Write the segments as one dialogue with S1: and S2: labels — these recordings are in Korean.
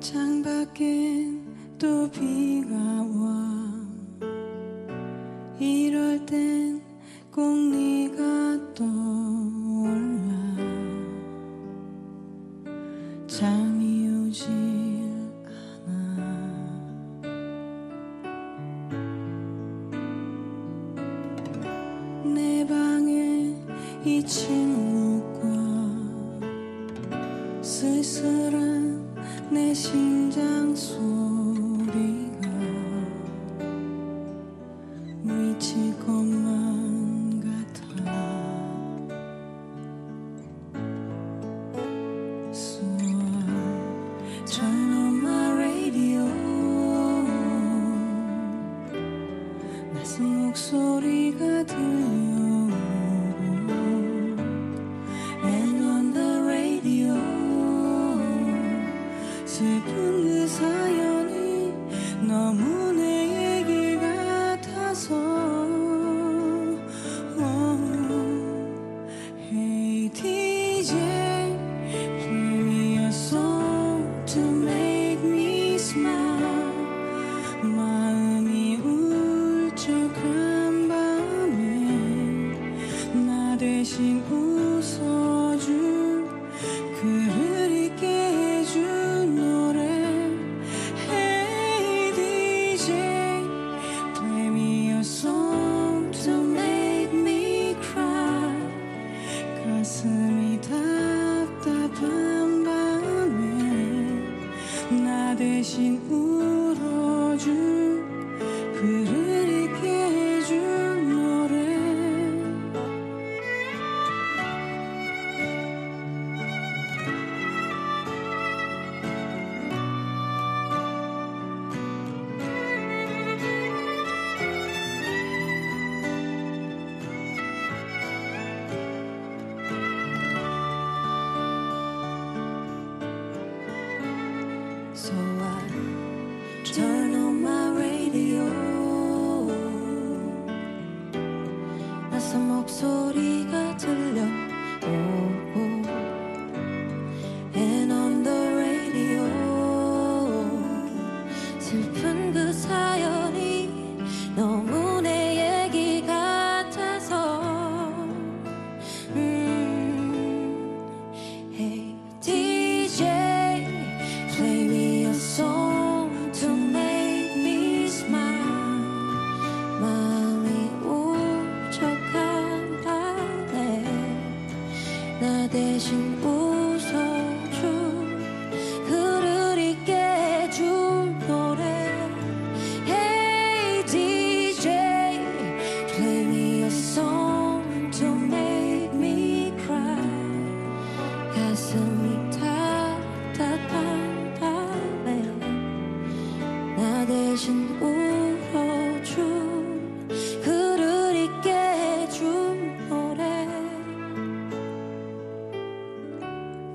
S1: 창밖엔 또 비가 와. 이럴 땐 꼭 네가 떠올라. 잠이 오질 않아. 내 방에 이 친구 내 심장 소리가 미칠 것만 같아. So I turn on 목소리가 들려 句 목소리가 들려 대신 웃어줄 그를 잊게 해줄 노래 Hey DJ Play me a song to make me cry 가슴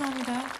S2: 감사합니다.